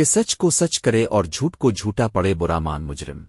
کہ سچ کو سچ کرے اور جھوٹ کو جھوٹا پڑے برا مان مجرم۔